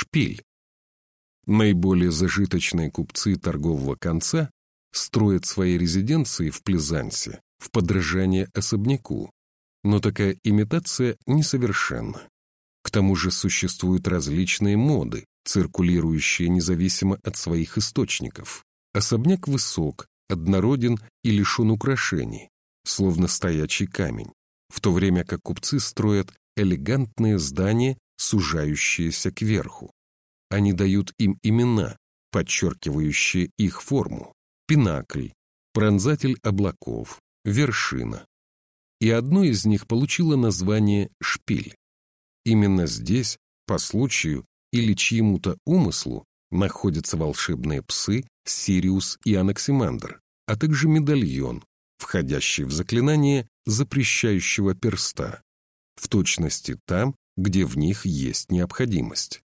шпиль. Наиболее зажиточные купцы торгового конца строят свои резиденции в Плезансе в подражание особняку, но такая имитация несовершенна. К тому же существуют различные моды, циркулирующие независимо от своих источников. Особняк высок, однороден и лишен украшений, словно стоячий камень, в то время как купцы строят элегантные здания, сужающиеся кверху. Они дают им имена, подчеркивающие их форму. Пинакль, пронзатель облаков, вершина. И одно из них получило название «шпиль». Именно здесь, по случаю или чьему-то умыслу, находятся волшебные псы Сириус и Анаксимандр, а также медальон, входящий в заклинание запрещающего перста, в точности там, где в них есть необходимость.